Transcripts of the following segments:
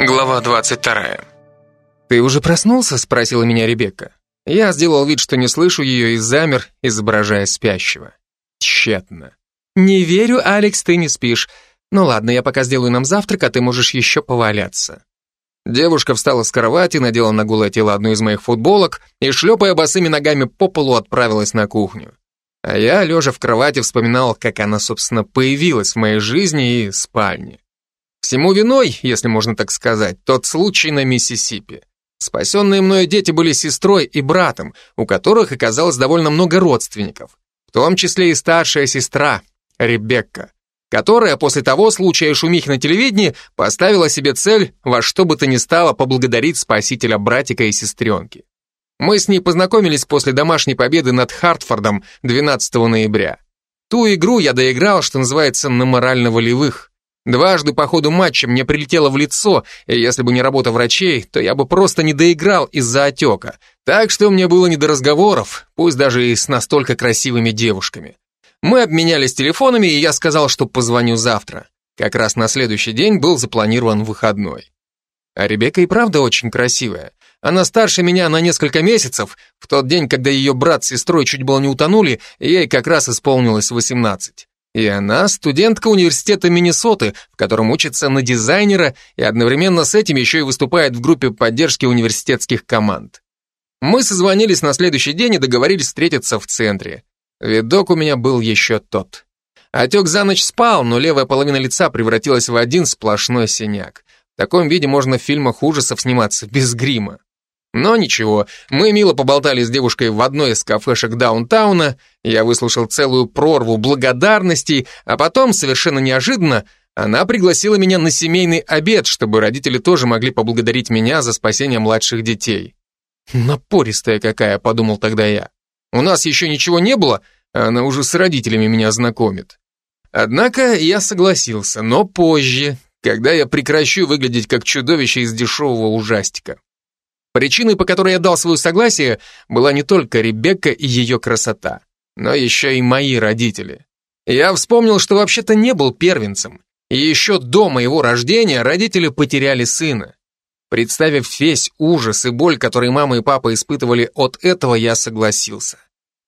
Глава 22. «Ты уже проснулся?» — спросила меня Ребекка. Я сделал вид, что не слышу ее и замер, изображая спящего. Тщетно. «Не верю, Алекс, ты не спишь. Ну ладно, я пока сделаю нам завтрак, а ты можешь еще поваляться». Девушка встала с кровати, надела на голое тело одну из моих футболок и, шлепая босыми ногами по полу, отправилась на кухню. А я, лежа в кровати, вспоминал, как она, собственно, появилась в моей жизни и спальне. Всему виной, если можно так сказать, тот случай на Миссисипи. Спасенные мною дети были сестрой и братом, у которых оказалось довольно много родственников, в том числе и старшая сестра, Ребекка, которая после того случая шумихи на телевидении поставила себе цель во что бы то ни стало поблагодарить спасителя братика и сестренки. Мы с ней познакомились после домашней победы над Хартфордом 12 ноября. Ту игру я доиграл, что называется, на морально-волевых. Дважды по ходу матча мне прилетело в лицо, и если бы не работа врачей, то я бы просто не доиграл из-за отека. Так что мне было не до разговоров, пусть даже и с настолько красивыми девушками. Мы обменялись телефонами, и я сказал, что позвоню завтра. Как раз на следующий день был запланирован выходной. А Ребекка и правда очень красивая. Она старше меня на несколько месяцев. В тот день, когда ее брат с сестрой чуть было не утонули, ей как раз исполнилось 18. И она студентка университета Миннесоты, в котором учится на дизайнера и одновременно с этим еще и выступает в группе поддержки университетских команд. Мы созвонились на следующий день и договорились встретиться в центре. Видок у меня был еще тот. Отек за ночь спал, но левая половина лица превратилась в один сплошной синяк. В таком виде можно в фильмах ужасов сниматься без грима. Но ничего, мы мило поболтали с девушкой в одной из кафешек даунтауна, я выслушал целую прорву благодарностей, а потом, совершенно неожиданно, она пригласила меня на семейный обед, чтобы родители тоже могли поблагодарить меня за спасение младших детей. Напористая какая, подумал тогда я. У нас еще ничего не было, а она уже с родителями меня знакомит. Однако я согласился, но позже, когда я прекращу выглядеть как чудовище из дешевого ужастика. Причиной, по которой я дал свое согласие, была не только Ребекка и ее красота, но еще и мои родители. Я вспомнил, что вообще-то не был первенцем, и еще до моего рождения родители потеряли сына. Представив весь ужас и боль, которые мама и папа испытывали от этого, я согласился.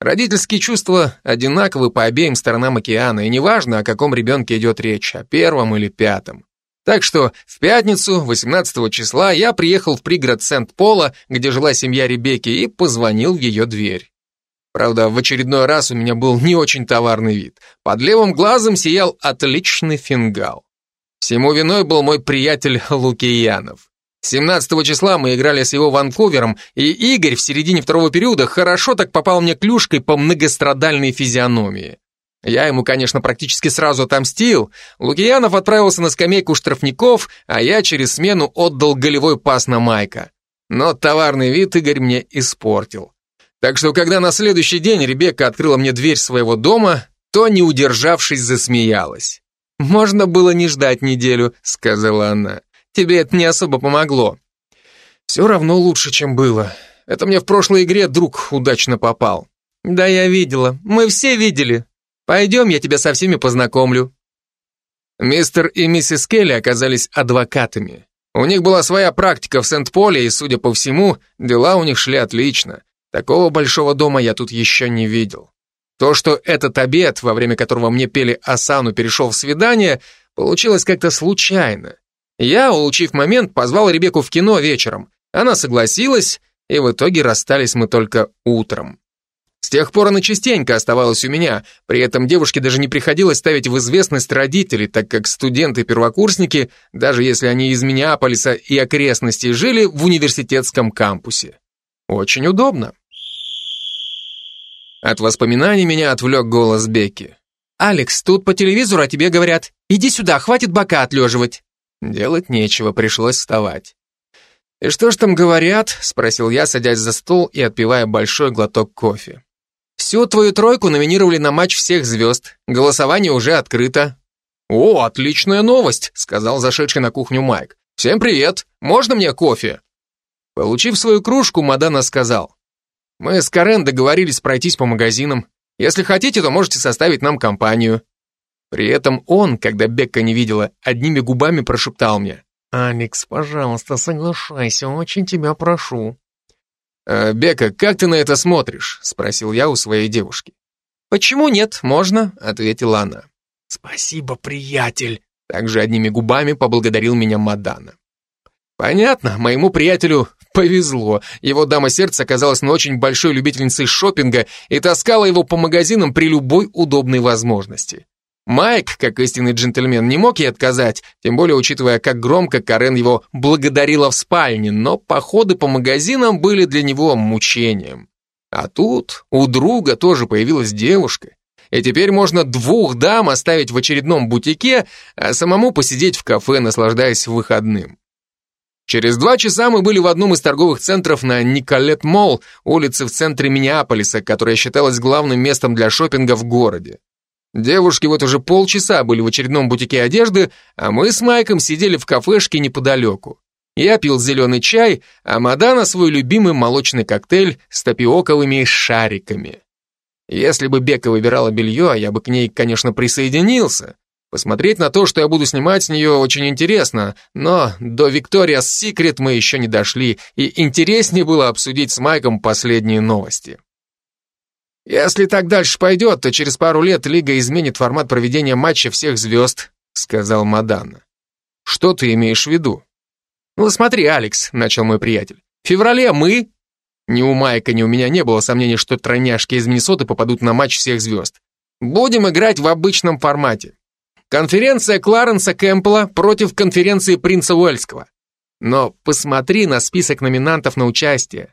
Родительские чувства одинаковы по обеим сторонам океана, и неважно, о каком ребенке идет речь, о первом или пятом. Так что в пятницу, 18 числа, я приехал в пригород Сент-Пола, где жила семья Ребекки, и позвонил в ее дверь. Правда, в очередной раз у меня был не очень товарный вид. Под левым глазом сиял отличный фингал. Всему виной был мой приятель Лукиянов. 17 числа мы играли с его Ванкувером, и Игорь в середине второго периода хорошо так попал мне клюшкой по многострадальной физиономии. Я ему, конечно, практически сразу отомстил. Лукьянов отправился на скамейку штрафников, а я через смену отдал голевой пас на Майка. Но товарный вид Игорь мне испортил. Так что, когда на следующий день Ребекка открыла мне дверь своего дома, то, не удержавшись, засмеялась. «Можно было не ждать неделю», — сказала она. «Тебе это не особо помогло». «Все равно лучше, чем было. Это мне в прошлой игре друг удачно попал». «Да, я видела. Мы все видели. Пойдем, я тебя со всеми познакомлю». Мистер и миссис Келли оказались адвокатами. У них была своя практика в Сент-Поле, и, судя по всему, дела у них шли отлично. Такого большого дома я тут еще не видел. То, что этот обед, во время которого мне пели Асану, перешел в свидание, получилось как-то случайно. Я, улучив момент, позвал Ребекку в кино вечером. Она согласилась, и в итоге расстались мы только утром. Тех пор она частенько оставалась у меня, при этом девушке даже не приходилось ставить в известность родителей, так как студенты-первокурсники, даже если они из Миннеаполиса и окрестностей, жили в университетском кампусе. Очень удобно. От воспоминаний меня отвлек голос Бекки. «Алекс, тут по телевизору о тебе говорят. Иди сюда, хватит бока отлеживать». Делать нечего, пришлось вставать. «И что ж там говорят?» — спросил я, садясь за стол и отпивая большой глоток кофе. Всю твою тройку номинировали на матч всех звезд. Голосование уже открыто. О, отличная новость, сказал зашедший на кухню Майк. Всем привет. Можно мне кофе? Получив свою кружку, Мадана сказал. Мы с Карен договорились пройтись по магазинам. Если хотите, то можете составить нам компанию. При этом он, когда Бекка не видела, одними губами прошептал мне. Алекс, пожалуйста, соглашайся, очень тебя прошу. «Э, «Бека, как ты на это смотришь?» — спросил я у своей девушки. «Почему нет? Можно», — ответила она. «Спасибо, приятель», — также одними губами поблагодарил меня Мадана. Понятно, моему приятелю повезло. Его дама сердца оказалась на очень большой любительницей шопинга и таскала его по магазинам при любой удобной возможности. Майк, как истинный джентльмен, не мог ей отказать, тем более учитывая, как громко Карен его благодарила в спальне, но походы по магазинам были для него мучением. А тут у друга тоже появилась девушка, и теперь можно двух дам оставить в очередном бутике, а самому посидеть в кафе, наслаждаясь выходным. Через два часа мы были в одном из торговых центров на Николет Молл, улице в центре Миннеаполиса, которая считалась главным местом для шопинга в городе. Девушки вот уже полчаса были в очередном бутике одежды, а мы с Майком сидели в кафешке неподалеку. Я пил зеленый чай, а Мадана свой любимый молочный коктейль с тапиоковыми шариками. Если бы Бека выбирала белье, я бы к ней, конечно, присоединился. Посмотреть на то, что я буду снимать с нее, очень интересно, но до Victoria's Secret мы еще не дошли, и интереснее было обсудить с Майком последние новости. «Если так дальше пойдет, то через пару лет Лига изменит формат проведения матча всех звезд», сказал Мадана. «Что ты имеешь в виду?» «Ну смотри, Алекс», — начал мой приятель. «В феврале мы...» Ни у Майка, ни у меня не было сомнений, что тройняшки из Миннесоты попадут на матч всех звезд. «Будем играть в обычном формате. Конференция Кларенса Кэмпбелла против конференции Принца Уэльского. Но посмотри на список номинантов на участие.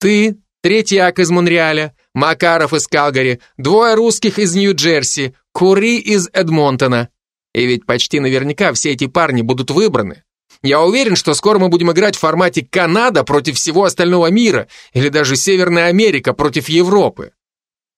Ты, Третьяк из Монреаля, Макаров из Калгари, двое русских из Нью-Джерси, Кури из Эдмонтона. И ведь почти наверняка все эти парни будут выбраны. Я уверен, что скоро мы будем играть в формате Канада против всего остального мира, или даже Северная Америка против Европы.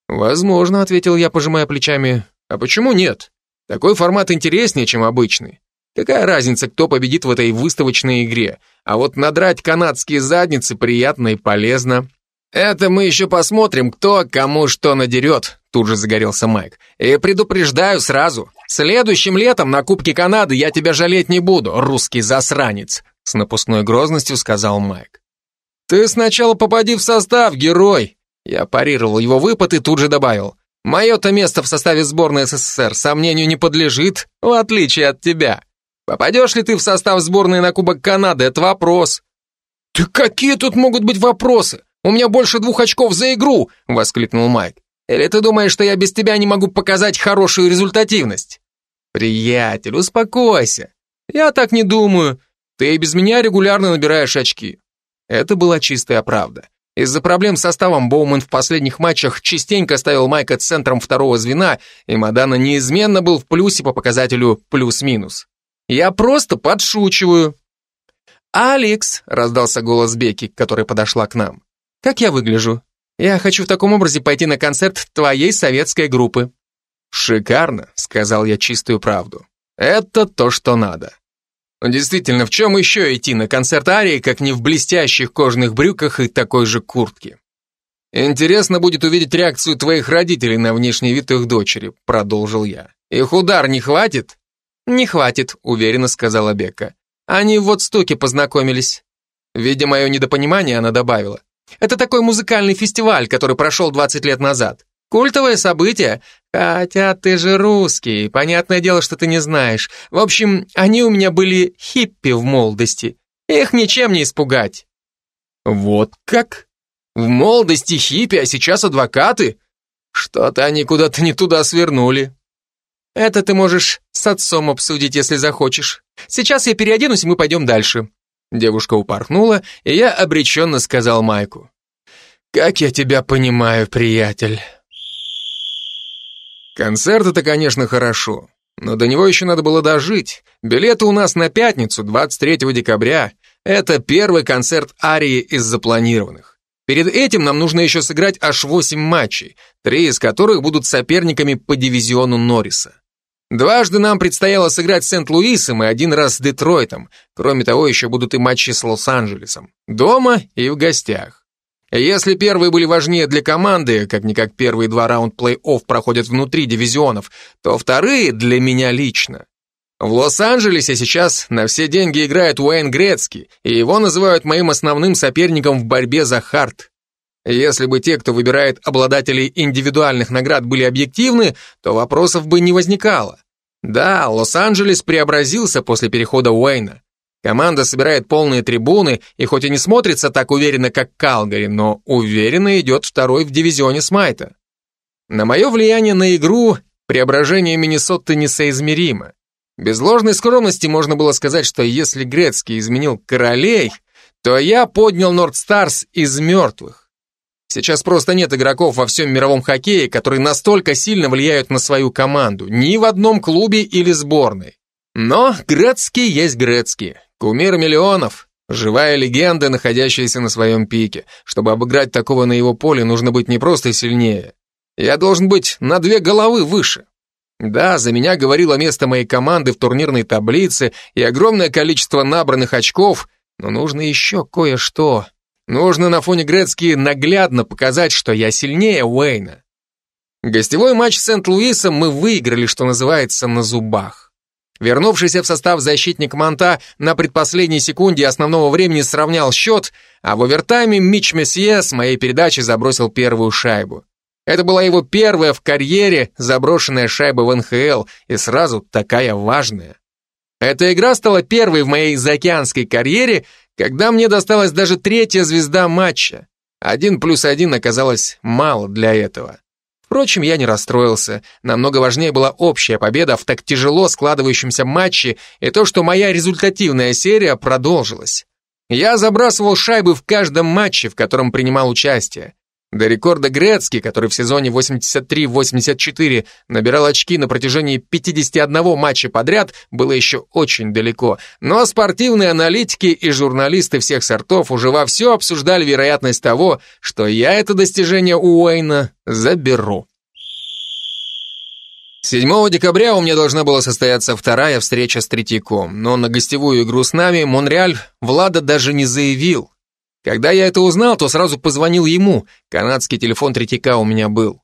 Возможно, ответил я, пожимая плечами. А почему нет? Такой формат интереснее, чем обычный. Какая разница, кто победит в этой выставочной игре? А вот надрать канадские задницы приятно и полезно. Это мы еще посмотрим, кто кому что надерет, тут же загорелся Майк. И предупреждаю сразу, следующим летом на Кубке Канады я тебя жалеть не буду, русский засранец, с напускной грозностью сказал Майк. Ты сначала попади в состав, герой. Я парировал его выпад и тут же добавил. Мое-то место в составе сборной СССР сомнению не подлежит, в отличие от тебя. Попадешь ли ты в состав сборной на Кубок Канады, это вопрос. «Да какие тут могут быть вопросы? У меня больше двух очков за игру!» — воскликнул Майк. «Или ты думаешь, что я без тебя не могу показать хорошую результативность?» «Приятель, успокойся. Я так не думаю. Ты и без меня регулярно набираешь очки». Это была чистая правда. Из-за проблем с составом Боуман в последних матчах частенько ставил Майка центром второго звена, и Мадана неизменно был в плюсе по показателю плюс-минус. Я просто подшучиваю. «Алекс!» — раздался голос Беки, которая подошла к нам. «Как я выгляжу? Я хочу в таком образе пойти на концерт твоей советской группы». «Шикарно», — сказал я чистую правду. «Это то, что надо». Действительно, в чем еще идти на концерт Арии, как не в блестящих кожаных брюках и такой же куртке? Интересно будет увидеть реакцию твоих родителей на внешний вид их дочери, продолжил я. Их удар не хватит? Не хватит, уверенно сказала Бека. Они в Вотстоке познакомились. Видя мое недопонимание, она добавила. Это такой музыкальный фестиваль, который прошел 20 лет назад. Культовое событие. Хотя ты же русский, понятное дело, что ты не знаешь. В общем, они у меня были хиппи в молодости. Их ничем не испугать. Вот как? В молодости хиппи, а сейчас адвокаты? Что-то они куда-то не туда свернули. Это ты можешь с отцом обсудить, если захочешь. Сейчас я переоденусь, и мы пойдем дальше. Девушка упорхнула, и я обреченно сказал Майку. «Как я тебя понимаю, приятель». Концерт это, конечно, хорошо, но до него еще надо было дожить. Билеты у нас на пятницу, 23 декабря. Это первый концерт Арии из запланированных. Перед этим нам нужно еще сыграть аж 8 матчей, три из которых будут соперниками по дивизиону Норриса. Дважды нам предстояло сыграть с Сент-Луисом и один раз с Детройтом. Кроме того, еще будут и матчи с Лос-Анджелесом. Дома и в гостях. Если первые были важнее для команды, как-никак первые два раунд плей-офф проходят внутри дивизионов, то вторые для меня лично. В Лос-Анджелесе сейчас на все деньги играет Уэйн Грецкий, и его называют моим основным соперником в борьбе за хард. Если бы те, кто выбирает обладателей индивидуальных наград, были объективны, то вопросов бы не возникало. Да, Лос-Анджелес преобразился после перехода Уэйна. Команда собирает полные трибуны, и хоть и не смотрится так уверенно, как Калгари, но уверенно идет второй в дивизионе Смайта. На мое влияние на игру преображение Миннесоты несоизмеримо. Без ложной скромности можно было сказать, что если Грецкий изменил королей, то я поднял Нордстарс из мертвых. Сейчас просто нет игроков во всем мировом хоккее, которые настолько сильно влияют на свою команду, ни в одном клубе или сборной. Но Грецкий есть Грецкий, кумир миллионов, живая легенда, находящаяся на своем пике. Чтобы обыграть такого на его поле, нужно быть не просто сильнее. Я должен быть на две головы выше. Да, за меня говорило место моей команды в турнирной таблице и огромное количество набранных очков, но нужно еще кое-что. Нужно на фоне Грецки наглядно показать, что я сильнее Уэйна. Гостевой матч с Сент-Луисом мы выиграли, что называется, на зубах. Вернувшийся в состав защитник Монта на предпоследней секунде основного времени сравнял счет, а в овертайме Мич Месье с моей передачи забросил первую шайбу. Это была его первая в карьере заброшенная шайба в НХЛ, и сразу такая важная. Эта игра стала первой в моей заокеанской карьере, когда мне досталась даже третья звезда матча. Один плюс один оказалось мало для этого. Впрочем, я не расстроился. Намного важнее была общая победа в так тяжело складывающемся матче и то, что моя результативная серия продолжилась. Я забрасывал шайбы в каждом матче, в котором принимал участие. До рекорда Грецки, который в сезоне 83-84 набирал очки на протяжении 51 матча подряд, было еще очень далеко. Но спортивные аналитики и журналисты всех сортов уже вовсю обсуждали вероятность того, что я это достижение у Уэйна заберу. 7 декабря у меня должна была состояться вторая встреча с Третьяком, но на гостевую игру с нами Монреаль Влада даже не заявил. Когда я это узнал, то сразу позвонил ему, канадский телефон Третьяка у меня был.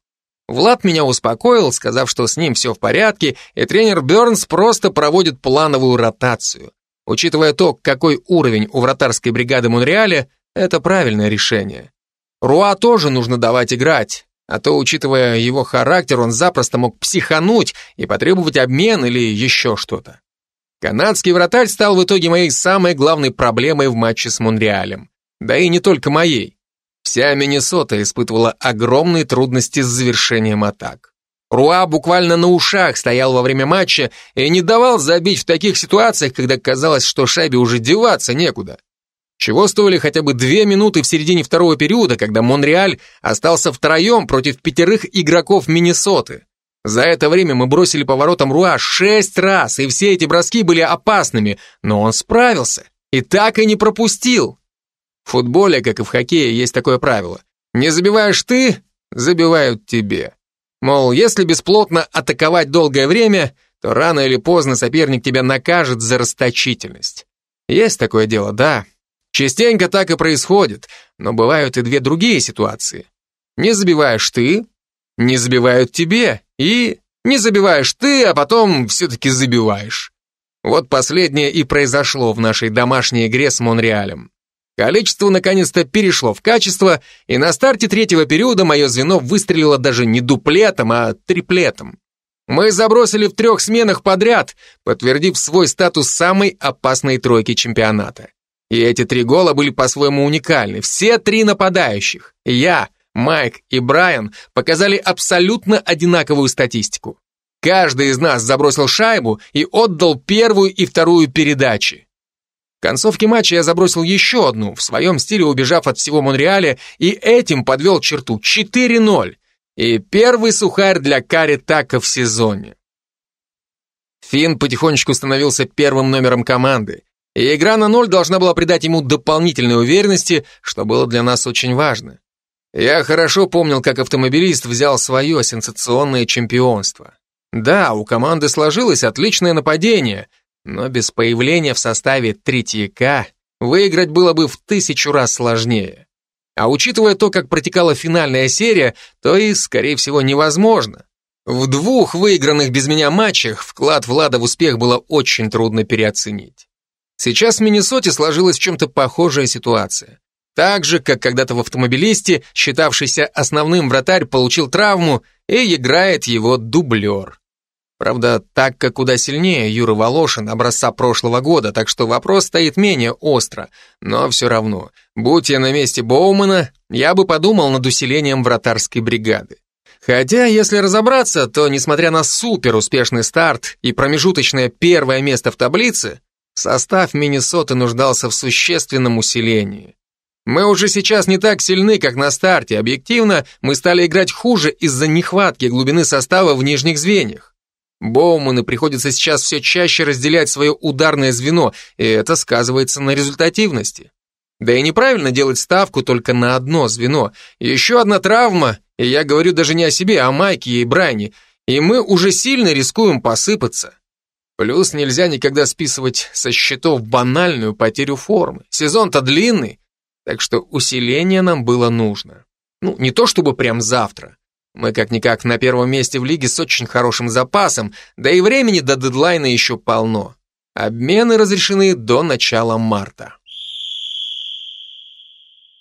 Влад меня успокоил, сказав, что с ним все в порядке, и тренер Бернс просто проводит плановую ротацию. Учитывая то, какой уровень у вратарской бригады Монреаля, это правильное решение. Руа тоже нужно давать играть, а то, учитывая его характер, он запросто мог психануть и потребовать обмен или еще что-то. Канадский вратарь стал в итоге моей самой главной проблемой в матче с Монреалем. Да и не только моей. Вся Миннесота испытывала огромные трудности с завершением атак. Руа буквально на ушах стоял во время матча и не давал забить в таких ситуациях, когда казалось, что шайбе уже деваться некуда. Чего стоили хотя бы две минуты в середине второго периода, когда Монреаль остался втроем против пятерых игроков Миннесоты. За это время мы бросили поворотом Руа шесть раз, и все эти броски были опасными, но он справился и так и не пропустил. В футболе, как и в хоккее, есть такое правило. Не забиваешь ты, забивают тебе. Мол, если бесплотно атаковать долгое время, то рано или поздно соперник тебя накажет за расточительность. Есть такое дело, да. Частенько так и происходит, но бывают и две другие ситуации. Не забиваешь ты, не забивают тебе, и не забиваешь ты, а потом все-таки забиваешь. Вот последнее и произошло в нашей домашней игре с Монреалем. Количество наконец-то перешло в качество, и на старте третьего периода мое звено выстрелило даже не дуплетом, а триплетом. Мы забросили в трех сменах подряд, подтвердив свой статус самой опасной тройки чемпионата. И эти три гола были по-своему уникальны. Все три нападающих, я, Майк и Брайан, показали абсолютно одинаковую статистику. Каждый из нас забросил шайбу и отдал первую и вторую передачи. Концовке матча я забросил еще одну, в своем стиле убежав от всего Монреаля, и этим подвел черту 4-0. И первый сухарь для Кари Така в сезоне. Финн потихонечку становился первым номером команды, и игра на ноль должна была придать ему дополнительной уверенности, что было для нас очень важно. Я хорошо помнил, как автомобилист взял свое сенсационное чемпионство. Да, у команды сложилось отличное нападение, но без появления в составе Третьяка выиграть было бы в тысячу раз сложнее. А учитывая то, как протекала финальная серия, то и, скорее всего, невозможно. В двух выигранных без меня матчах вклад Влада в успех было очень трудно переоценить. Сейчас в Миннесоте сложилась чем-то похожая ситуация. Так же, как когда-то в автомобилисте, считавшийся основным вратарь получил травму и играет его дублер. Правда, так как куда сильнее Юра Волошин образца прошлого года, так что вопрос стоит менее остро. Но все равно, будь я на месте Боумана, я бы подумал над усилением вратарской бригады. Хотя, если разобраться, то, несмотря на супер успешный старт и промежуточное первое место в таблице, состав Миннесоты нуждался в существенном усилении. Мы уже сейчас не так сильны, как на старте. Объективно, мы стали играть хуже из-за нехватки глубины состава в нижних звеньях. Боуманы приходится сейчас все чаще разделять свое ударное звено, и это сказывается на результативности. Да и неправильно делать ставку только на одно звено. Еще одна травма, и я говорю даже не о себе, а о Майке и Брайне, и мы уже сильно рискуем посыпаться. Плюс нельзя никогда списывать со счетов банальную потерю формы. Сезон-то длинный, так что усиление нам было нужно. Ну, не то чтобы прям завтра. Мы как-никак на первом месте в лиге с очень хорошим запасом, да и времени до дедлайна еще полно. Обмены разрешены до начала марта.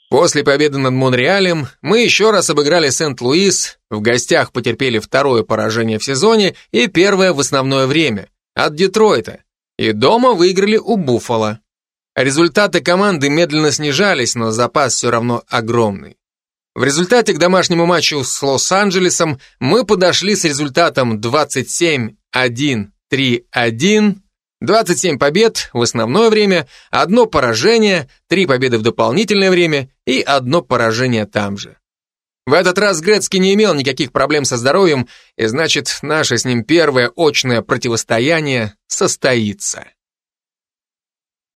После победы над Монреалем мы еще раз обыграли Сент-Луис, в гостях потерпели второе поражение в сезоне и первое в основное время от Детройта, и дома выиграли у Буффало. Результаты команды медленно снижались, но запас все равно огромный. В результате к домашнему матчу с Лос-Анджелесом мы подошли с результатом 27-1-3-1, 27 побед в основное время, одно поражение, три победы в дополнительное время и одно поражение там же. В этот раз Грецкий не имел никаких проблем со здоровьем, и значит, наше с ним первое очное противостояние состоится.